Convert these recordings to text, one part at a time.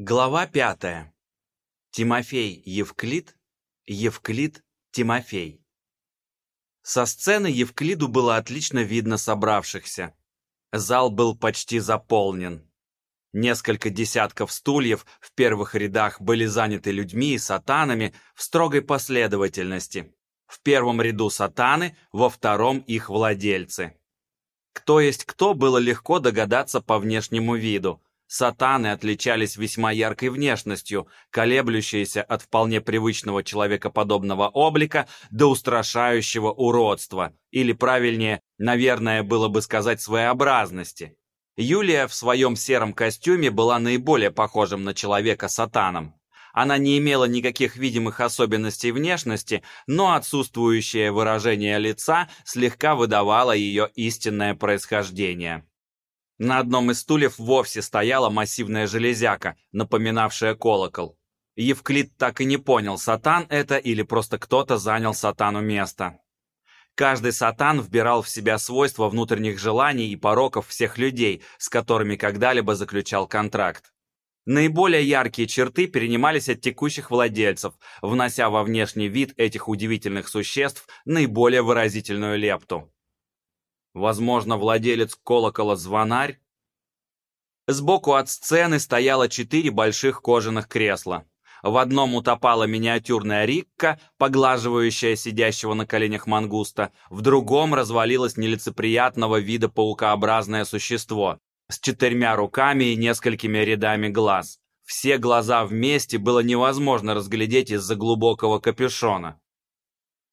Глава пятая. Тимофей Евклид, Евклид Тимофей. Со сцены Евклиду было отлично видно собравшихся. Зал был почти заполнен. Несколько десятков стульев в первых рядах были заняты людьми и сатанами в строгой последовательности. В первом ряду сатаны, во втором их владельцы. Кто есть кто, было легко догадаться по внешнему виду – Сатаны отличались весьма яркой внешностью, колеблющейся от вполне привычного человекоподобного облика до устрашающего уродства, или правильнее, наверное, было бы сказать своеобразности. Юлия в своем сером костюме была наиболее похожим на человека сатаном. Она не имела никаких видимых особенностей внешности, но отсутствующее выражение лица слегка выдавало ее истинное происхождение. На одном из стульев вовсе стояла массивная железяка, напоминавшая колокол. Евклид так и не понял, сатан это или просто кто-то занял сатану место. Каждый сатан вбирал в себя свойства внутренних желаний и пороков всех людей, с которыми когда-либо заключал контракт. Наиболее яркие черты перенимались от текущих владельцев, внося во внешний вид этих удивительных существ наиболее выразительную лепту. Возможно, владелец колокола-звонарь? Сбоку от сцены стояло четыре больших кожаных кресла. В одном утопала миниатюрная Рикка, поглаживающая сидящего на коленях мангуста, в другом развалилось нелицеприятного вида паукообразное существо с четырьмя руками и несколькими рядами глаз. Все глаза вместе было невозможно разглядеть из-за глубокого капюшона.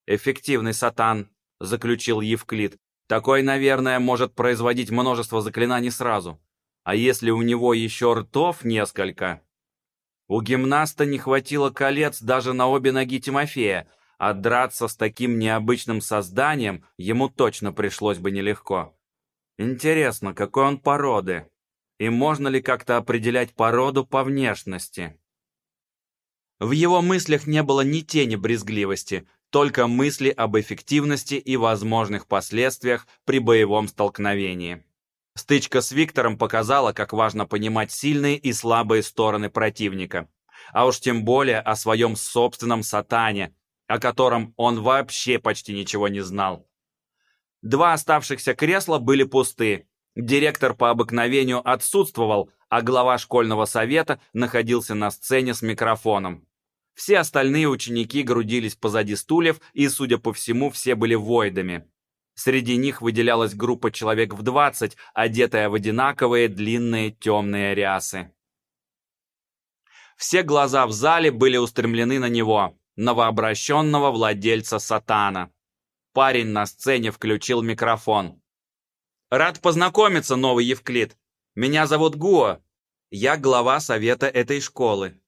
«Эффективный сатан», — заключил Евклид, такой, наверное, может производить множество заклинаний сразу. А если у него еще ртов несколько? У гимнаста не хватило колец даже на обе ноги Тимофея, а драться с таким необычным созданием ему точно пришлось бы нелегко. Интересно, какой он породы? И можно ли как-то определять породу по внешности? В его мыслях не было ни тени брезгливости, только мысли об эффективности и возможных последствиях при боевом столкновении. Стычка с Виктором показала, как важно понимать сильные и слабые стороны противника, а уж тем более о своем собственном сатане, о котором он вообще почти ничего не знал. Два оставшихся кресла были пусты, директор по обыкновению отсутствовал, а глава школьного совета находился на сцене с микрофоном. Все остальные ученики грудились позади стульев, и, судя по всему, все были войдами. Среди них выделялась группа человек в двадцать, одетая в одинаковые длинные темные рясы. Все глаза в зале были устремлены на него, новообращенного владельца сатана. Парень на сцене включил микрофон. «Рад познакомиться, новый Евклид. Меня зовут Гуо. Я глава совета этой школы.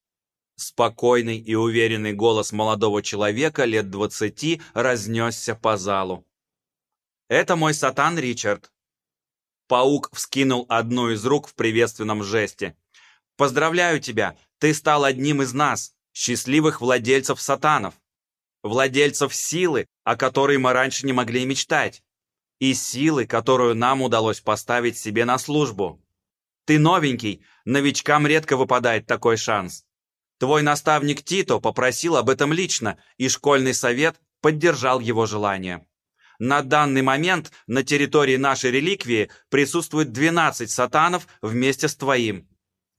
Спокойный и уверенный голос молодого человека лет двадцати разнесся по залу. «Это мой сатан Ричард». Паук вскинул одну из рук в приветственном жесте. «Поздравляю тебя, ты стал одним из нас, счастливых владельцев сатанов. Владельцев силы, о которой мы раньше не могли мечтать. И силы, которую нам удалось поставить себе на службу. Ты новенький, новичкам редко выпадает такой шанс. Твой наставник Тито попросил об этом лично, и школьный совет поддержал его желание. На данный момент на территории нашей реликвии присутствует 12 сатанов вместе с твоим.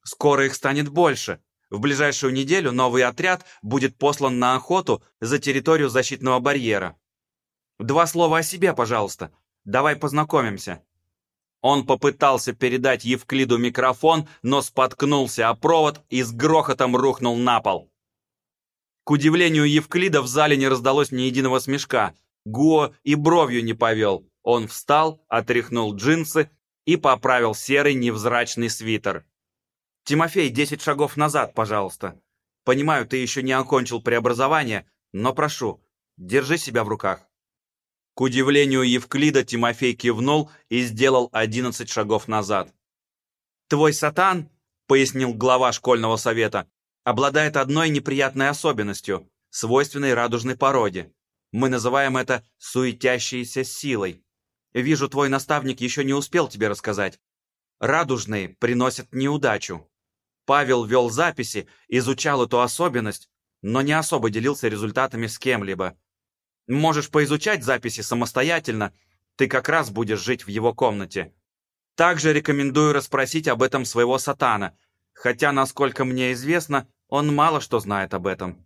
Скоро их станет больше. В ближайшую неделю новый отряд будет послан на охоту за территорию защитного барьера. Два слова о себе, пожалуйста. Давай познакомимся. Он попытался передать Евклиду микрофон, но споткнулся о провод и с грохотом рухнул на пол. К удивлению Евклида в зале не раздалось ни единого смешка. Гуо и бровью не повел. Он встал, отряхнул джинсы и поправил серый невзрачный свитер. «Тимофей, десять шагов назад, пожалуйста. Понимаю, ты еще не окончил преобразование, но прошу, держи себя в руках». К удивлению Евклида Тимофей кивнул и сделал одиннадцать шагов назад. «Твой сатан», — пояснил глава школьного совета, «обладает одной неприятной особенностью, свойственной радужной породе. Мы называем это суетящейся силой. Вижу, твой наставник еще не успел тебе рассказать. Радужные приносят неудачу. Павел вел записи, изучал эту особенность, но не особо делился результатами с кем-либо. Можешь поизучать записи самостоятельно, ты как раз будешь жить в его комнате. Также рекомендую расспросить об этом своего сатана, хотя, насколько мне известно, он мало что знает об этом.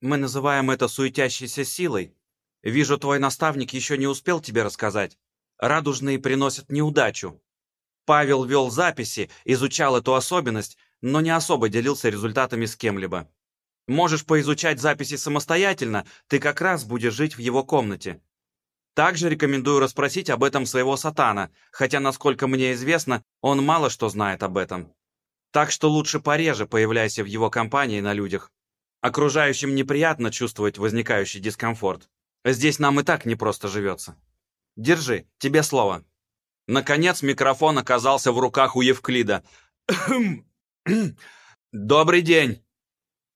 Мы называем это суетящейся силой. Вижу, твой наставник еще не успел тебе рассказать. Радужные приносят неудачу. Павел вел записи, изучал эту особенность, но не особо делился результатами с кем-либо. Можешь поизучать записи самостоятельно, ты как раз будешь жить в его комнате. Также рекомендую расспросить об этом своего сатана, хотя, насколько мне известно, он мало что знает об этом. Так что лучше пореже появляйся в его компании на людях. Окружающим неприятно чувствовать возникающий дискомфорт. Здесь нам и так непросто живется. Держи, тебе слово. Наконец микрофон оказался в руках у Евклида. «Добрый день!»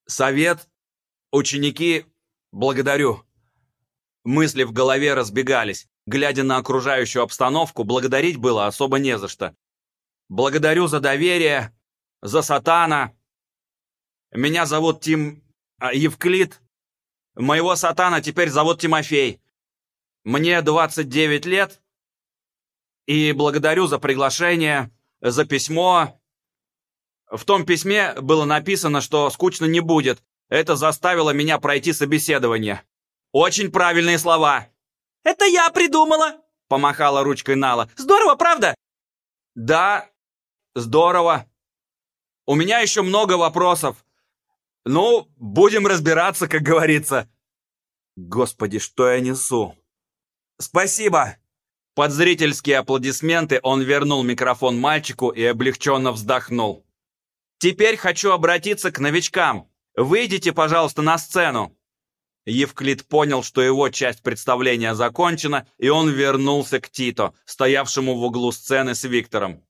Совет, ученики, благодарю. Мысли в голове разбегались. Глядя на окружающую обстановку, благодарить было особо не за что. Благодарю за доверие, за сатана. Меня зовут Тим а, Евклид. Моего сатана теперь зовут Тимофей. Мне 29 лет. И благодарю за приглашение, за письмо, в том письме было написано, что скучно не будет. Это заставило меня пройти собеседование. Очень правильные слова. «Это я придумала!» — помахала ручкой Нала. «Здорово, правда?» «Да, здорово. У меня еще много вопросов. Ну, будем разбираться, как говорится». Господи, что я несу? «Спасибо!» Под зрительские аплодисменты он вернул микрофон мальчику и облегченно вздохнул. Теперь хочу обратиться к новичкам. Выйдите, пожалуйста, на сцену». Евклид понял, что его часть представления закончена, и он вернулся к Тито, стоявшему в углу сцены с Виктором.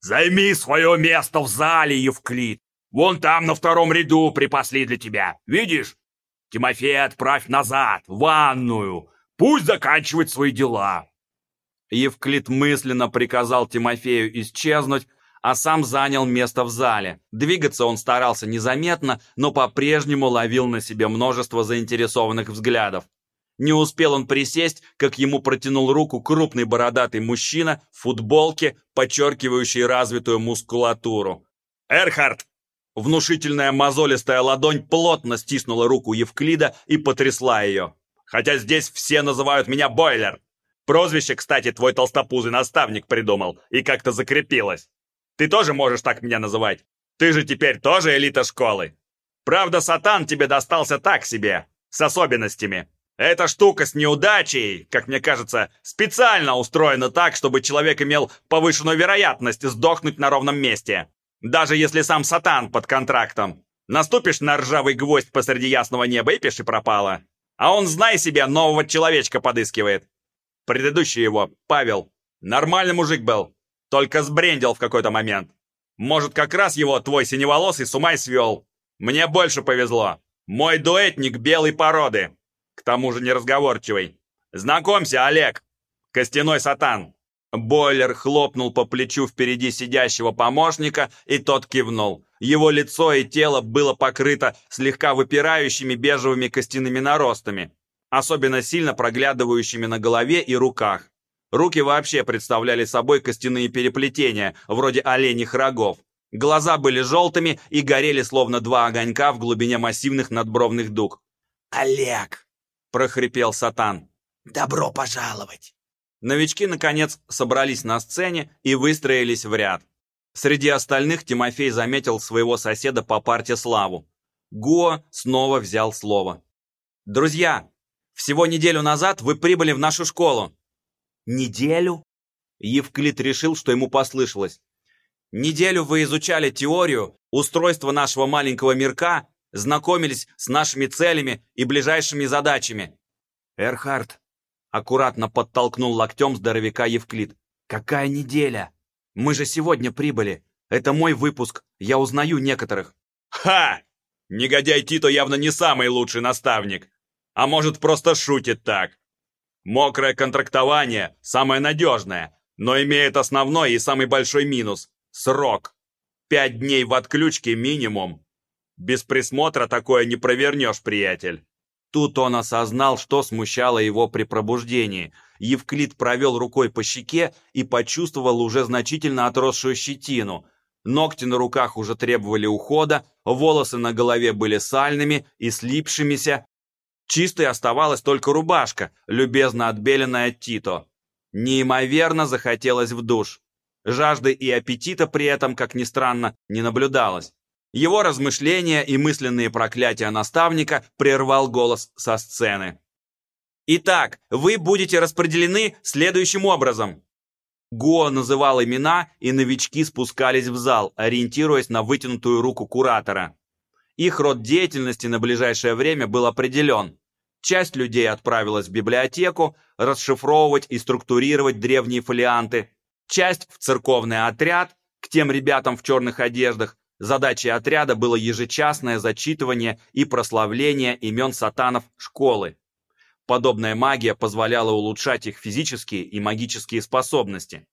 «Займи свое место в зале, Евклид! Вон там на втором ряду припасли для тебя. Видишь? Тимофея отправь назад, в ванную. Пусть заканчивает свои дела». Евклид мысленно приказал Тимофею исчезнуть, а сам занял место в зале. Двигаться он старался незаметно, но по-прежнему ловил на себе множество заинтересованных взглядов. Не успел он присесть, как ему протянул руку крупный бородатый мужчина в футболке, подчеркивающий развитую мускулатуру. «Эрхард!» Внушительная мозолистая ладонь плотно стиснула руку Евклида и потрясла ее. «Хотя здесь все называют меня Бойлер. Прозвище, кстати, твой толстопузый наставник придумал и как-то закрепилось. Ты тоже можешь так меня называть. Ты же теперь тоже элита школы. Правда, сатан тебе достался так себе, с особенностями. Эта штука с неудачей, как мне кажется, специально устроена так, чтобы человек имел повышенную вероятность сдохнуть на ровном месте. Даже если сам сатан под контрактом. Наступишь на ржавый гвоздь посреди ясного неба и пиши пропало. А он, знай себе, нового человечка подыскивает. Предыдущий его, Павел, нормальный мужик был, только сбрендил в какой-то момент. Может, как раз его твой синеволосый с ума свел. Мне больше повезло. Мой дуэтник белой породы. К тому же неразговорчивый. Знакомься, Олег. Костяной сатан. Бойлер хлопнул по плечу впереди сидящего помощника, и тот кивнул. Его лицо и тело было покрыто слегка выпирающими бежевыми костяными наростами, особенно сильно проглядывающими на голове и руках. Руки вообще представляли собой костяные переплетения, вроде оленьих рогов. Глаза были желтыми и горели словно два огонька в глубине массивных надбровных дуг. «Олег!» – прохрипел Сатан. «Добро пожаловать!» Новички, наконец, собрались на сцене и выстроились в ряд. Среди остальных Тимофей заметил своего соседа по парте Славу. Гуо снова взял слово. «Друзья, всего неделю назад вы прибыли в нашу школу. Неделю? Евклид решил, что ему послышалось. Неделю вы изучали теорию, устройство нашего маленького мирка, знакомились с нашими целями и ближайшими задачами. Эрхард аккуратно подтолкнул локтем здоровяка Евклид. Какая неделя? Мы же сегодня прибыли. Это мой выпуск, я узнаю некоторых. Ха! Негодяй Тито явно не самый лучший наставник. А может, просто шутит так. Мокрое контрактование – самое надежное, но имеет основной и самый большой минус – срок. Пять дней в отключке минимум. Без присмотра такое не провернешь, приятель. Тут он осознал, что смущало его при пробуждении. Евклид провел рукой по щеке и почувствовал уже значительно отросшую щетину. Ногти на руках уже требовали ухода, волосы на голове были сальными и слипшимися. Чистой оставалась только рубашка, любезно отбеленная Тито. Неимоверно захотелось в душ. Жажды и аппетита при этом, как ни странно, не наблюдалось. Его размышления и мысленные проклятия наставника прервал голос со сцены. «Итак, вы будете распределены следующим образом». Го называл имена, и новички спускались в зал, ориентируясь на вытянутую руку куратора. Их род деятельности на ближайшее время был определен. Часть людей отправилась в библиотеку расшифровывать и структурировать древние фолианты, часть в церковный отряд, к тем ребятам в черных одеждах, Задачей отряда было ежечасное зачитывание и прославление имен сатанов школы. Подобная магия позволяла улучшать их физические и магические способности.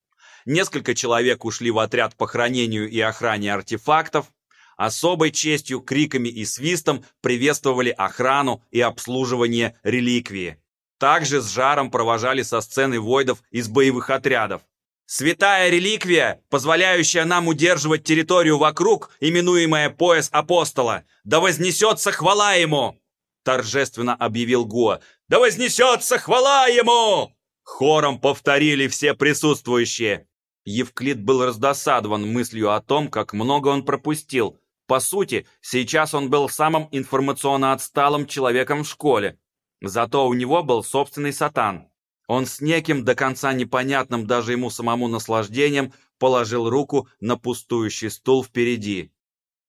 Несколько человек ушли в отряд по хранению и охране артефактов. Особой честью, криками и свистом приветствовали охрану и обслуживание реликвии. Также с жаром провожали со сцены войдов из боевых отрядов. Святая реликвия, позволяющая нам удерживать территорию вокруг, именуемая пояс апостола, да вознесется хвала ему!» Торжественно объявил Гуа. «Да вознесется хвала ему!» Хором повторили все присутствующие. Евклид был раздосадован мыслью о том, как много он пропустил. По сути, сейчас он был самым информационно отсталым человеком в школе. Зато у него был собственный сатан. Он с неким до конца непонятным даже ему самому наслаждением положил руку на пустующий стул впереди.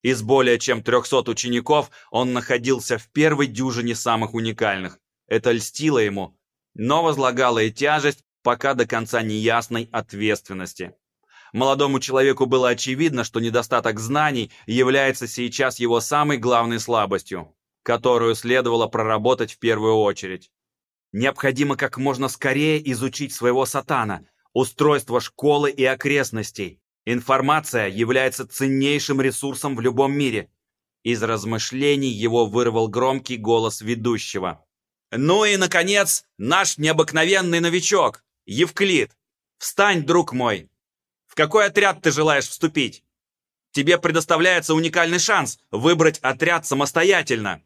Из более чем трехсот учеников он находился в первой дюжине самых уникальных. Это льстило ему, но возлагало и тяжесть пока до конца неясной ответственности. Молодому человеку было очевидно, что недостаток знаний является сейчас его самой главной слабостью, которую следовало проработать в первую очередь. Необходимо как можно скорее изучить своего сатана, устройство школы и окрестностей. Информация является ценнейшим ресурсом в любом мире. Из размышлений его вырвал громкий голос ведущего. «Ну и, наконец, наш необыкновенный новичок, Евклид. Встань, друг мой. Какой отряд ты желаешь вступить? Тебе предоставляется уникальный шанс выбрать отряд самостоятельно».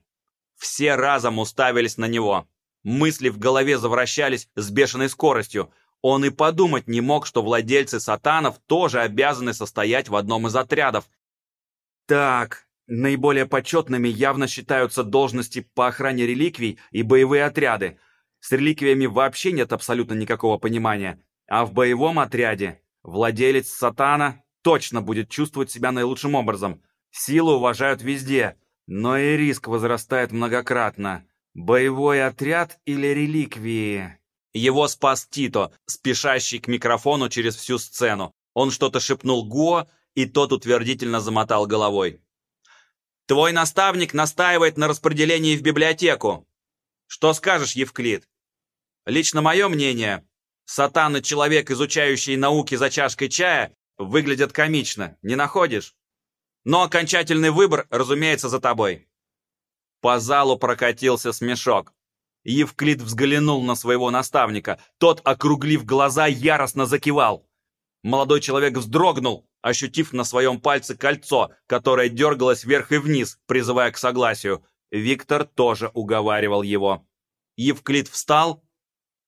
Все разом уставились на него. Мысли в голове завращались с бешеной скоростью. Он и подумать не мог, что владельцы сатанов тоже обязаны состоять в одном из отрядов. Так, наиболее почетными явно считаются должности по охране реликвий и боевые отряды. С реликвиями вообще нет абсолютно никакого понимания. А в боевом отряде владелец сатана точно будет чувствовать себя наилучшим образом. Силу уважают везде, но и риск возрастает многократно. Боевой отряд или реликвии? Его спас Тито, спешащий к микрофону через всю сцену. Он что-то шепнул Гуо, и тот утвердительно замотал головой. «Твой наставник настаивает на распределении в библиотеку. Что скажешь, Евклид?» «Лично мое мнение, сатан и человек, изучающий науки за чашкой чая, выглядят комично, не находишь? Но окончательный выбор, разумеется, за тобой». По залу прокатился смешок. Евклид взглянул на своего наставника. Тот, округлив глаза, яростно закивал. Молодой человек вздрогнул, ощутив на своем пальце кольцо, которое дергалось вверх и вниз, призывая к согласию. Виктор тоже уговаривал его. Евклид встал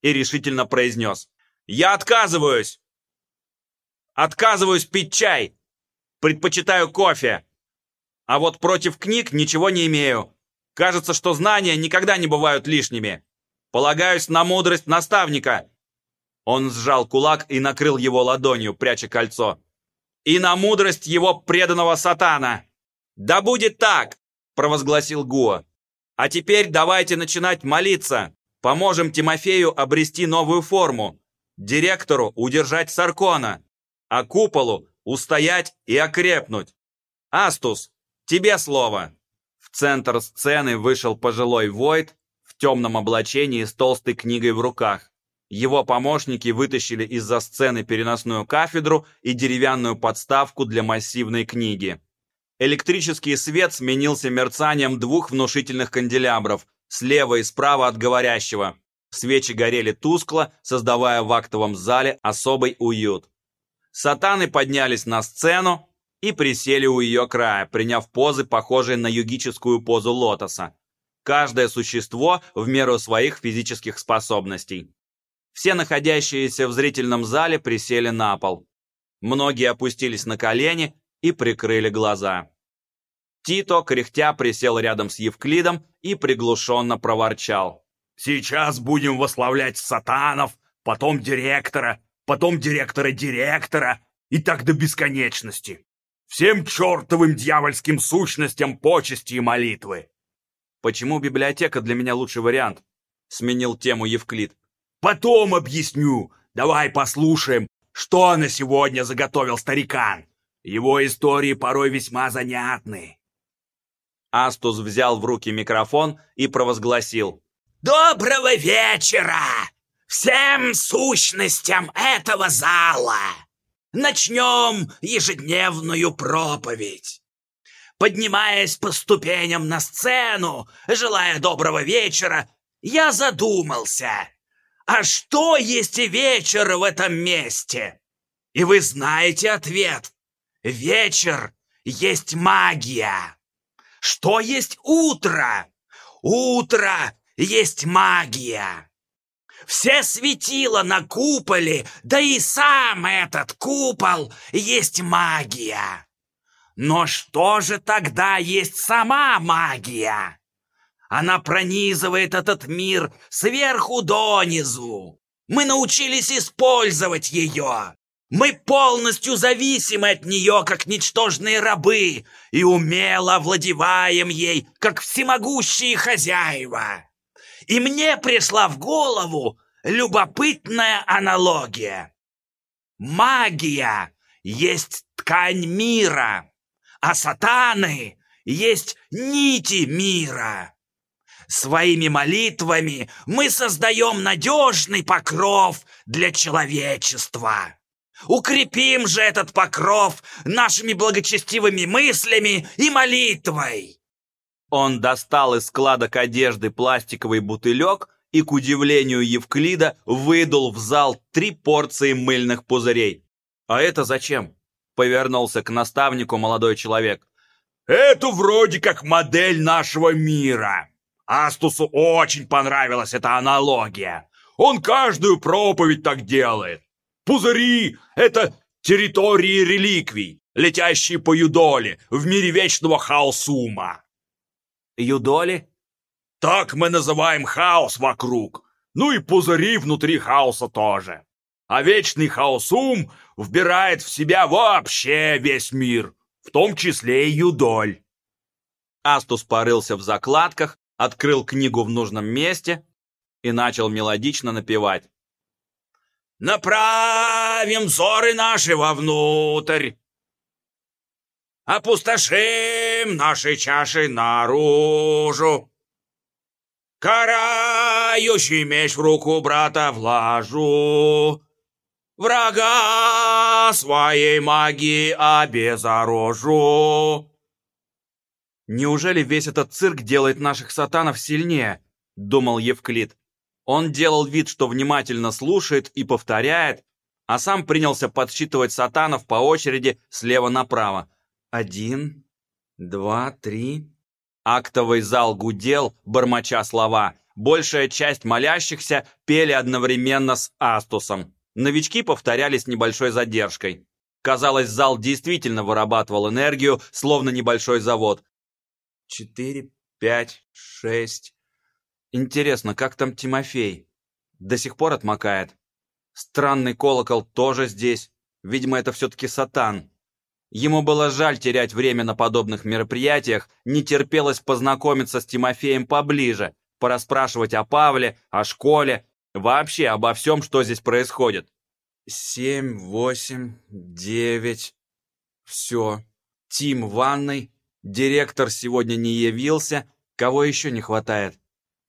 и решительно произнес. «Я отказываюсь! Отказываюсь пить чай! Предпочитаю кофе! А вот против книг ничего не имею. Кажется, что знания никогда не бывают лишними. Полагаюсь на мудрость наставника». Он сжал кулак и накрыл его ладонью, пряча кольцо. «И на мудрость его преданного сатана!» «Да будет так!» – провозгласил Гуа. «А теперь давайте начинать молиться. Поможем Тимофею обрести новую форму, директору удержать Саркона, а куполу устоять и окрепнуть. Астус, тебе слово!» центр сцены вышел пожилой Войт в темном облачении с толстой книгой в руках. Его помощники вытащили из-за сцены переносную кафедру и деревянную подставку для массивной книги. Электрический свет сменился мерцанием двух внушительных канделябров, слева и справа от говорящего. Свечи горели тускло, создавая в актовом зале особый уют. Сатаны поднялись на сцену и присели у ее края, приняв позы, похожие на югическую позу лотоса. Каждое существо в меру своих физических способностей. Все находящиеся в зрительном зале присели на пол. Многие опустились на колени и прикрыли глаза. Тито, кряхтя, присел рядом с Евклидом и приглушенно проворчал. «Сейчас будем восславлять сатанов, потом директора, потом директора директора, и так до бесконечности. Всем чертовым дьявольским сущностям почести и молитвы. «Почему библиотека для меня лучший вариант?» — сменил тему Евклид. «Потом объясню. Давай послушаем, что на сегодня заготовил старикан. Его истории порой весьма занятны». Астус взял в руки микрофон и провозгласил. «Доброго вечера всем сущностям этого зала! Начнем ежедневную проповедь. Поднимаясь по ступеням на сцену, желая доброго вечера, я задумался, а что есть и вечер в этом месте? И вы знаете ответ. Вечер есть магия. Что есть утро? Утро есть магия. Все светила на куполе, да и сам этот купол есть магия. Но что же тогда есть сама магия? Она пронизывает этот мир сверху донизу. Мы научились использовать ее. Мы полностью зависимы от нее, как ничтожные рабы, и умело овладеваем ей, как всемогущие хозяева. И мне пришла в голову любопытная аналогия. Магия есть ткань мира а сатаны есть нити мира. Своими молитвами мы создаем надежный покров для человечества. Укрепим же этот покров нашими благочестивыми мыслями и молитвой. Он достал из складок одежды пластиковый бутылек и, к удивлению Евклида, выдул в зал три порции мыльных пузырей. «А это зачем?» Повернулся к наставнику молодой человек. «Это вроде как модель нашего мира. Астусу очень понравилась эта аналогия. Он каждую проповедь так делает. Пузыри — это территории реликвий, летящие по Юдоле в мире вечного хаосума». «Юдоли?» «Так мы называем хаос вокруг. Ну и пузыри внутри хаоса тоже а вечный хаосум вбирает в себя вообще весь мир, в том числе и юдоль. Астус порылся в закладках, открыл книгу в нужном месте и начал мелодично напевать. «Направим взоры наши вовнутрь, опустошим наши чаши наружу, карающий меч в руку брата влажу, Врага своей магии обезоружу. Неужели весь этот цирк делает наших сатанов сильнее? Думал Евклид. Он делал вид, что внимательно слушает и повторяет, а сам принялся подсчитывать сатанов по очереди слева направо. Один, два, три. Актовый зал гудел, бормоча слова. Большая часть молящихся пели одновременно с Астусом. Новички повторяли с небольшой задержкой. Казалось, зал действительно вырабатывал энергию, словно небольшой завод. Четыре, пять, шесть... Интересно, как там Тимофей? До сих пор отмокает. Странный колокол тоже здесь. Видимо, это все-таки сатан. Ему было жаль терять время на подобных мероприятиях, не терпелось познакомиться с Тимофеем поближе, порасспрашивать о Павле, о школе, Вообще обо всем, что здесь происходит. Семь, восемь, девять. Все. Тим в ванной. Директор сегодня не явился. Кого еще не хватает?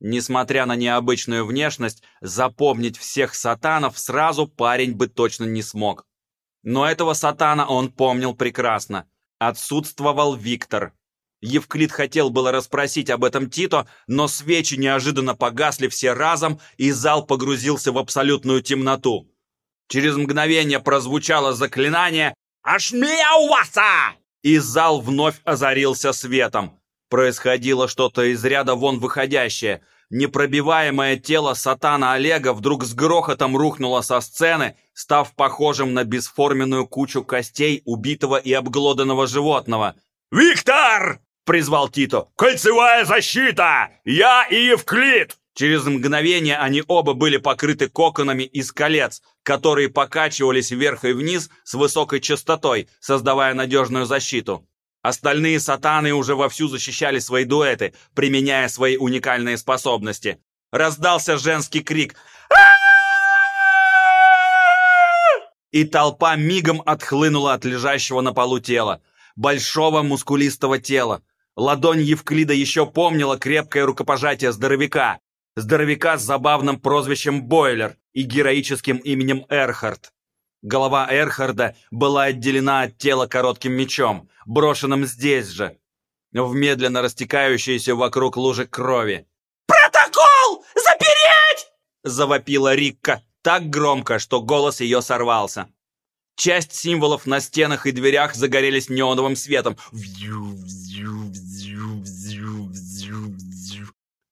Несмотря на необычную внешность, запомнить всех сатанов сразу парень бы точно не смог. Но этого сатана он помнил прекрасно. Отсутствовал Виктор. Евклид хотел было расспросить об этом Тито, но свечи неожиданно погасли все разом, и зал погрузился в абсолютную темноту. Через мгновение прозвучало заклинание «Ашмеяуваса!» и зал вновь озарился светом. Происходило что-то из ряда вон выходящее. Непробиваемое тело сатана Олега вдруг с грохотом рухнуло со сцены, став похожим на бесформенную кучу костей убитого и обглоданного животного. «Виктор!» — призвал Тито. «Кольцевая защита! Я и Евклид!» Через мгновение они оба были покрыты коконами из колец, которые покачивались вверх и вниз с высокой частотой, создавая надежную защиту. Остальные сатаны уже вовсю защищали свои дуэты, применяя свои уникальные способности. Раздался женский крик и толпа мигом отхлынула от лежащего на полу тела. Большого мускулистого тела. Ладонь Евклида еще помнила крепкое рукопожатие здоровяка. Здоровяка с забавным прозвищем Бойлер и героическим именем Эрхард. Голова Эрхарда была отделена от тела коротким мечом, брошенным здесь же, в медленно растекающейся вокруг лужи крови. «Протокол! Запереть!» — завопила Рикка так громко, что голос ее сорвался. Часть символов на стенах и дверях загорелись неоновым светом.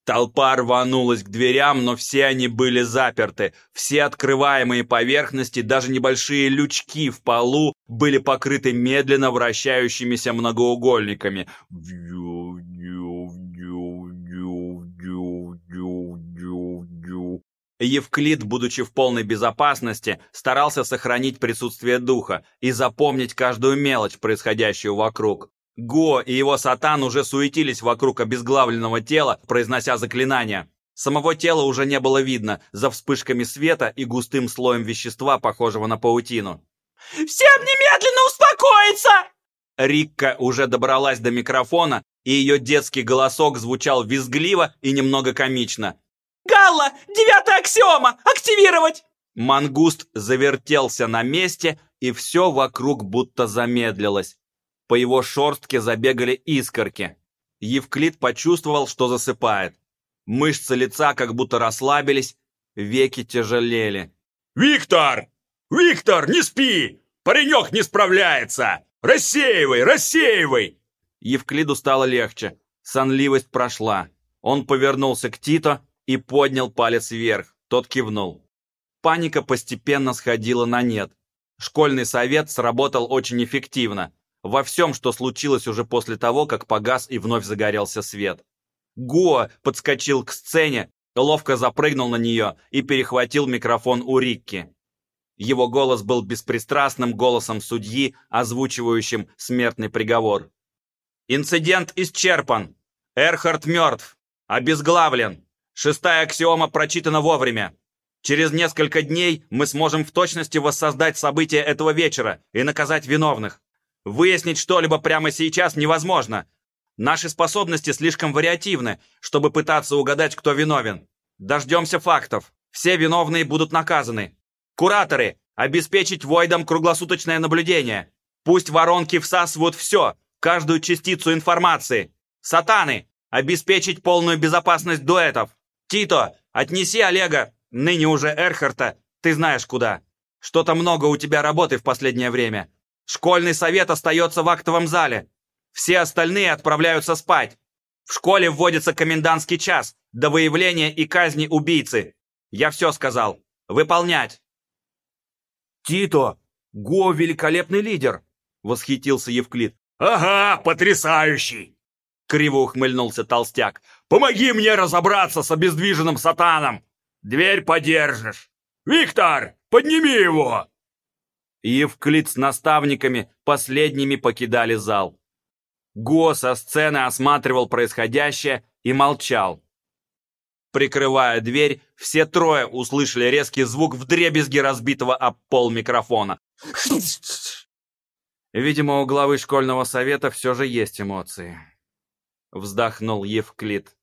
Толпа рванулась к дверям, но все они были заперты. Все открываемые поверхности, даже небольшие лючки в полу, были покрыты медленно вращающимися многоугольниками. Евклид, будучи в полной безопасности, старался сохранить присутствие духа и запомнить каждую мелочь, происходящую вокруг. Го и его сатан уже суетились вокруг обезглавленного тела, произнося заклинания. Самого тела уже не было видно за вспышками света и густым слоем вещества, похожего на паутину. «Всем немедленно успокоиться!» Рикка уже добралась до микрофона, и ее детский голосок звучал визгливо и немного комично. «Галла, девятая аксиома! Активировать!» Мангуст завертелся на месте, и все вокруг будто замедлилось. По его шорстке забегали искорки. Евклид почувствовал, что засыпает. Мышцы лица как будто расслабились, веки тяжелели. «Виктор! Виктор, не спи! Паренек не справляется! Рассеивай, рассеивай!» Евклиду стало легче. Сонливость прошла. Он повернулся к Тито и поднял палец вверх. Тот кивнул. Паника постепенно сходила на нет. Школьный совет сработал очень эффективно во всем, что случилось уже после того, как погас и вновь загорелся свет. Гуа подскочил к сцене, ловко запрыгнул на нее и перехватил микрофон у Рикки. Его голос был беспристрастным голосом судьи, озвучивающим смертный приговор. «Инцидент исчерпан. Эрхард мертв. Обезглавлен. Шестая аксиома прочитана вовремя. Через несколько дней мы сможем в точности воссоздать события этого вечера и наказать виновных. Выяснить что-либо прямо сейчас невозможно. Наши способности слишком вариативны, чтобы пытаться угадать, кто виновен. Дождемся фактов. Все виновные будут наказаны. Кураторы, обеспечить Войдом круглосуточное наблюдение. Пусть воронки всасывают все, каждую частицу информации. Сатаны, обеспечить полную безопасность дуэтов. Тито, отнеси Олега, ныне уже Эрхарта, ты знаешь куда. Что-то много у тебя работы в последнее время. Школьный совет остается в актовом зале. Все остальные отправляются спать. В школе вводится комендантский час до выявления и казни убийцы. Я все сказал. Выполнять. Тито, Го великолепный лидер, восхитился Евклид. Ага, потрясающий! Криво ухмыльнулся толстяк. Помоги мне разобраться с обездвиженным сатаном. Дверь подержишь. Виктор, подними его. Евклид с наставниками последними покидали зал. Го со сцены осматривал происходящее и молчал. Прикрывая дверь, все трое услышали резкий звук вдребезги разбитого об пол микрофона. Видимо, у главы школьного совета все же есть эмоции. Вздохнул Евклид.